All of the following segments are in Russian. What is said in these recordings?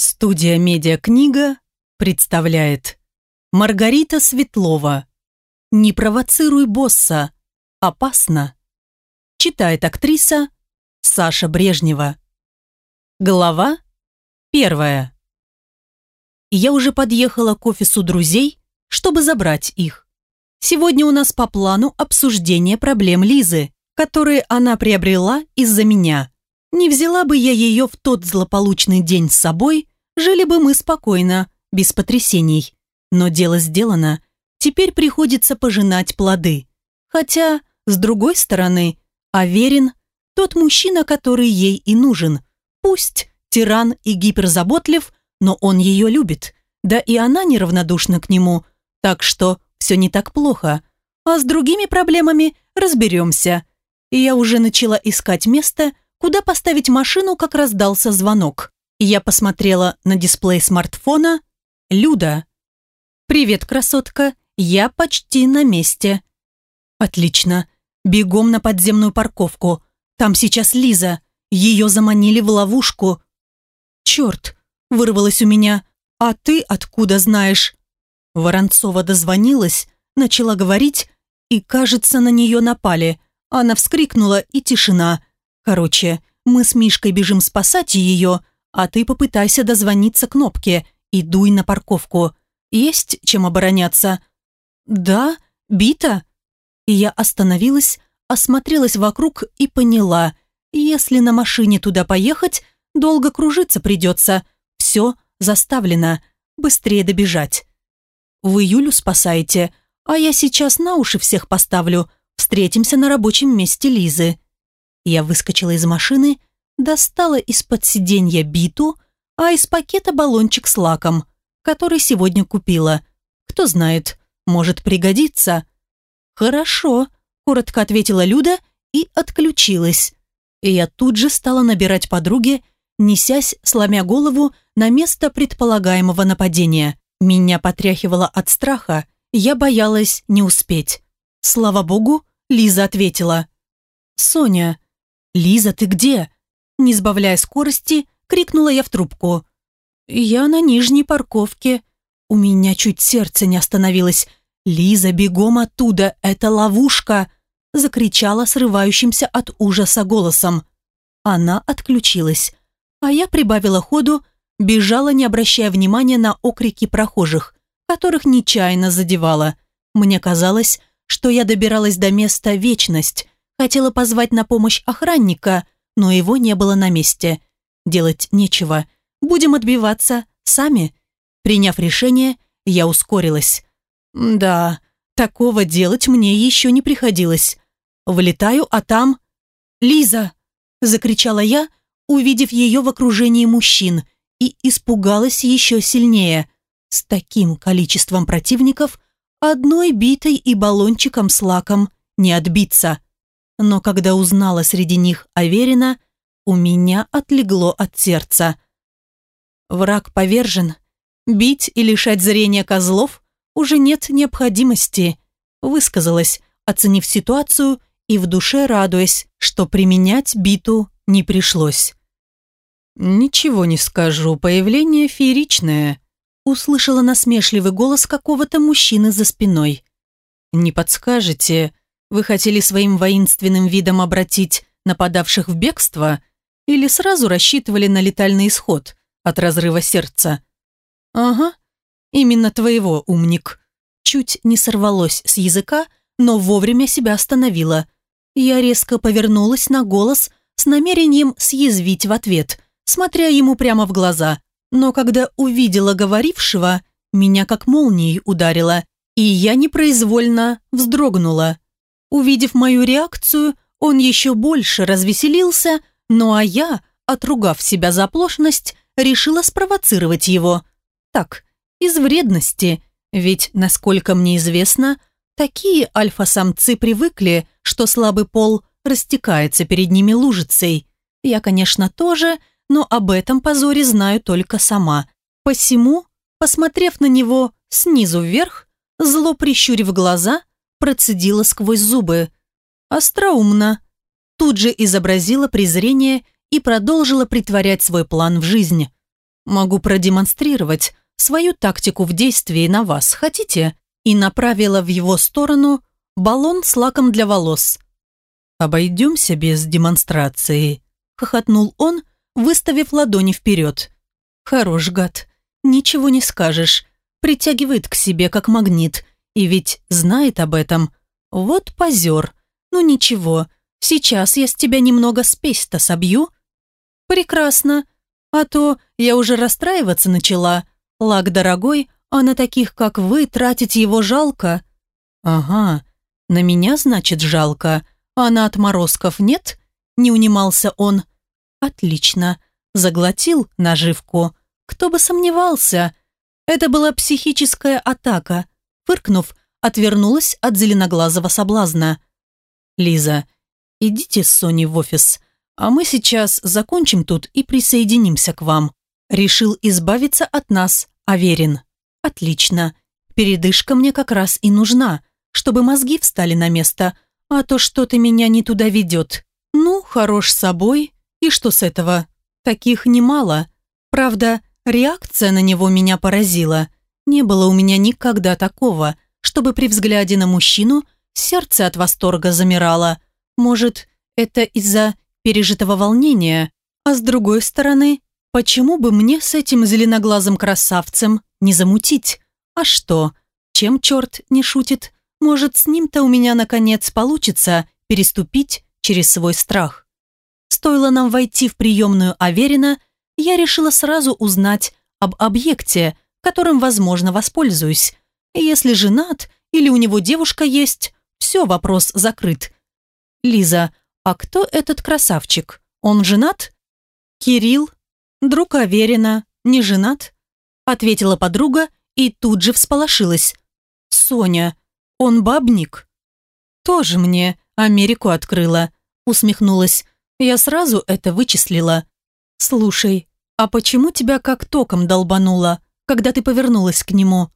Студия «Медиакнига» представляет Маргарита Светлова «Не провоцируй босса. Опасно». Читает актриса Саша Брежнева. Глава первая. Я уже подъехала к офису друзей, чтобы забрать их. Сегодня у нас по плану обсуждение проблем Лизы, которые она приобрела из-за меня. Не взяла бы я ее в тот злополучный день с собой, жили бы мы спокойно, без потрясений. Но дело сделано, теперь приходится пожинать плоды. Хотя, с другой стороны, Аверин – тот мужчина, который ей и нужен. Пусть тиран и гиперзаботлив, но он ее любит. Да и она неравнодушна к нему, так что все не так плохо. А с другими проблемами разберемся. И я уже начала искать место, куда поставить машину, как раздался звонок. Я посмотрела на дисплей смартфона. Люда. «Привет, красотка. Я почти на месте». «Отлично. Бегом на подземную парковку. Там сейчас Лиза. Ее заманили в ловушку». «Черт!» – вырвалось у меня. «А ты откуда знаешь?» Воронцова дозвонилась, начала говорить, и, кажется, на нее напали. Она вскрикнула, и тишина. Короче, мы с Мишкой бежим спасать ее, а ты попытайся дозвониться кнопке и дуй на парковку. Есть чем обороняться?» «Да, бита». И я остановилась, осмотрелась вокруг и поняла, если на машине туда поехать, долго кружиться придется. Все заставлено. Быстрее добежать. Вы Юлю спасаете, а я сейчас на уши всех поставлю. Встретимся на рабочем месте Лизы. Я выскочила из машины, достала из-под сиденья биту, а из пакета баллончик с лаком, который сегодня купила. Кто знает, может пригодиться. «Хорошо», – коротко ответила Люда и отключилась. И я тут же стала набирать подруге, несясь, сломя голову, на место предполагаемого нападения. Меня потряхивало от страха, я боялась не успеть. Слава богу, Лиза ответила. «Соня, «Лиза, ты где?» Не сбавляя скорости, крикнула я в трубку. «Я на нижней парковке». У меня чуть сердце не остановилось. «Лиза, бегом оттуда, это ловушка!» Закричала срывающимся от ужаса голосом. Она отключилась, а я прибавила ходу, бежала, не обращая внимания на окрики прохожих, которых нечаянно задевала. Мне казалось, что я добиралась до места вечность, Хотела позвать на помощь охранника, но его не было на месте. Делать нечего. Будем отбиваться сами. Приняв решение, я ускорилась. Да, такого делать мне еще не приходилось. Влетаю, а там... «Лиза!» – закричала я, увидев ее в окружении мужчин, и испугалась еще сильнее. С таким количеством противников одной битой и баллончиком с лаком не отбиться но когда узнала среди них Аверина, у меня отлегло от сердца. Враг повержен. Бить и лишать зрения козлов уже нет необходимости, высказалась, оценив ситуацию и в душе радуясь, что применять биту не пришлось. «Ничего не скажу, появление фееричное», услышала насмешливый голос какого-то мужчины за спиной. «Не подскажете, вы хотели своим воинственным видом обратить нападавших в бегство или сразу рассчитывали на летальный исход от разрыва сердца? Ага, именно твоего, умник. Чуть не сорвалось с языка, но вовремя себя остановила. Я резко повернулась на голос с намерением съязвить в ответ, смотря ему прямо в глаза. Но когда увидела говорившего, меня как молнией ударило, и я непроизвольно вздрогнула. Увидев мою реакцию, он еще больше развеселился, ну а я, отругав себя за оплошность, решила спровоцировать его. Так, из вредности, ведь, насколько мне известно, такие альфа-самцы привыкли, что слабый пол растекается перед ними лужицей. Я, конечно, тоже, но об этом позоре знаю только сама. Посему, посмотрев на него снизу вверх, зло прищурив глаза, процедила сквозь зубы. «Остроумно». Тут же изобразила презрение и продолжила притворять свой план в жизнь. Могу продемонстрировать свою тактику в действии на вас. Хотите?» И направила в его сторону баллон с лаком для волос. «Обойдемся без демонстрации», — хохотнул он, выставив ладони вперед. «Хорош, гад. Ничего не скажешь. Притягивает к себе, как магнит. И ведь знает об этом. Вот позер. Ну ничего, сейчас я с тебя немного спесь-то собью». «Прекрасно. А то я уже расстраиваться начала. Лак дорогой, а на таких, как вы, тратить его жалко». «Ага, на меня, значит, жалко, а на отморозков нет?» Не унимался он. «Отлично. Заглотил наживку. Кто бы сомневался?» Это была психическая атака. Фыркнув, отвернулась от зеленоглазого соблазна. «Лиза, идите с Соней в офис, а мы сейчас закончим тут и присоединимся к вам». Решил избавиться от нас, Аверин. «Отлично. Передышка мне как раз и нужна, чтобы мозги встали на место, а то что-то меня не туда ведет. Ну, хорош собой, и что с этого? Таких немало. Правда, реакция на него меня поразила. Не было у меня никогда такого, чтобы при взгляде на мужчину сердце от восторга замирало. Может, это из-за пережитого волнения, а с другой стороны, почему бы мне с этим зеленоглазым красавцем не замутить? А что, чем черт не шутит? Может, с ним-то у меня наконец получится переступить через свой страх. Стоило нам войти в приемную Аверина, я решила сразу узнать об объекте, которым, возможно, воспользуюсь. Если женат или у него девушка есть, все, вопрос закрыт. Лиза, а кто этот красавчик? Он женат? Кирилл, друг Аверина, не женат? Ответила подруга и тут же всполошилась. Соня, он бабник. Тоже мне Америку открыла, усмехнулась. Я сразу это вычислила. Слушай, а почему тебя как током долбануло, когда ты повернулась к нему?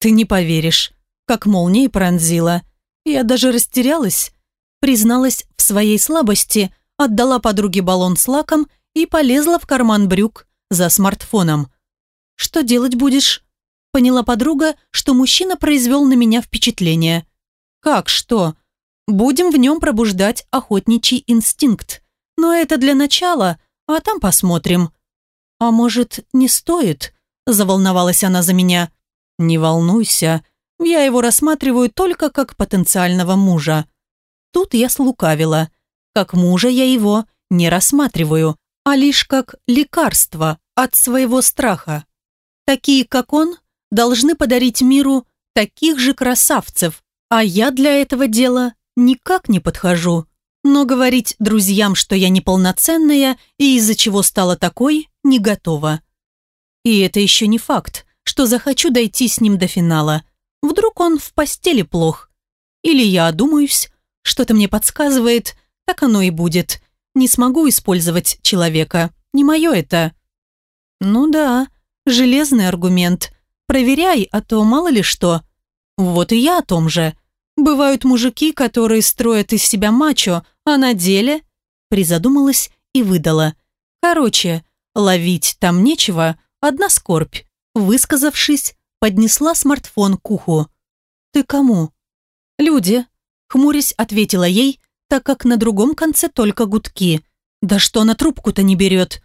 Ты не поверишь, как молнией пронзила. Я даже растерялась, призналась в своей слабости, отдала подруге баллон с лаком и полезла в карман брюк за смартфоном. «Что делать будешь?» Поняла подруга, что мужчина произвел на меня впечатление. «Как что?» Будем в нем пробуждать охотничий инстинкт. Но это для начала, а там посмотрим. А может, не стоит? Заволновалась она за меня. Не волнуйся, я его рассматриваю только как потенциального мужа. Тут я слукавила. Как мужа я его не рассматриваю, а лишь как лекарство от своего страха. Такие, как он, должны подарить миру таких же красавцев, а я для этого дела никак не подхожу. Но говорить друзьям, что я неполноценная и из-за чего стала такой, не готова. И это еще не факт, что захочу дойти с ним до финала. Вдруг он в постели плох. Или я одумаюсь, что-то мне подсказывает, так оно и будет. Не смогу использовать человека. Не мое это. Ну да, железный аргумент. Проверяй, а то мало ли что. Вот и я о том же. Бывают мужики, которые строят из себя мачо, а на деле...» Призадумалась и выдала. «Короче, ловить там нечего, одна скорбь». Высказавшись, поднесла смартфон к уху. «Ты кому?» «Люди», — хмурясь ответила ей, так как на другом конце только гудки. «Да что она трубку-то не берет?»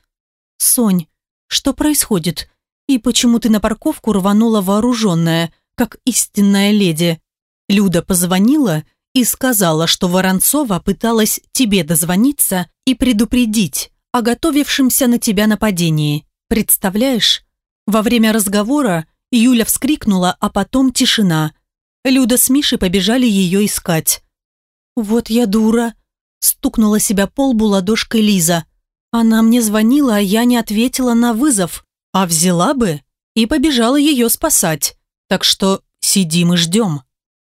«Сонь, что происходит? И почему ты на парковку рванула вооруженная, как истинная леди?» Люда позвонила и сказала, что Воронцова пыталась тебе дозвониться и предупредить о готовившемся на тебя нападении. Представляешь? Во время разговора Юля вскрикнула, а потом тишина. Люда с Мишей побежали ее искать. «Вот я дура!» – стукнула себя по лбу ладошкой Лиза. Она мне звонила, а я не ответила на вызов. А взяла бы и побежала ее спасать. Так что сидим и ждем.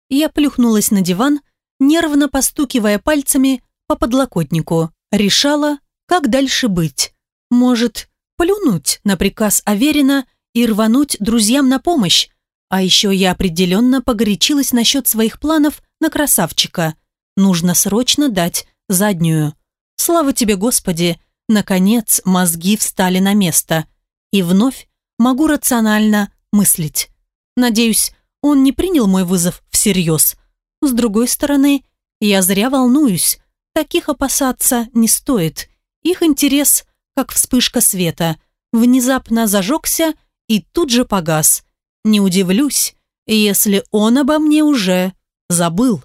Я плюхнулась на диван, нервно постукивая пальцами по подлокотнику. Решала, как дальше быть. Может, плюнуть на приказ Аверина и рвануть друзьям на помощь. А еще я определенно погорячилась насчет своих планов на красавчика. Нужно срочно дать заднюю. Слава тебе, Господи! Наконец мозги встали на место. И вновь могу рационально мыслить. Надеюсь, он не принял мой вызов всерьез. С другой стороны, я зря волнуюсь. Таких опасаться не стоит. Их интерес, как вспышка света, внезапно зажегся и тут же погас. Не удивлюсь, если он обо мне уже забыл.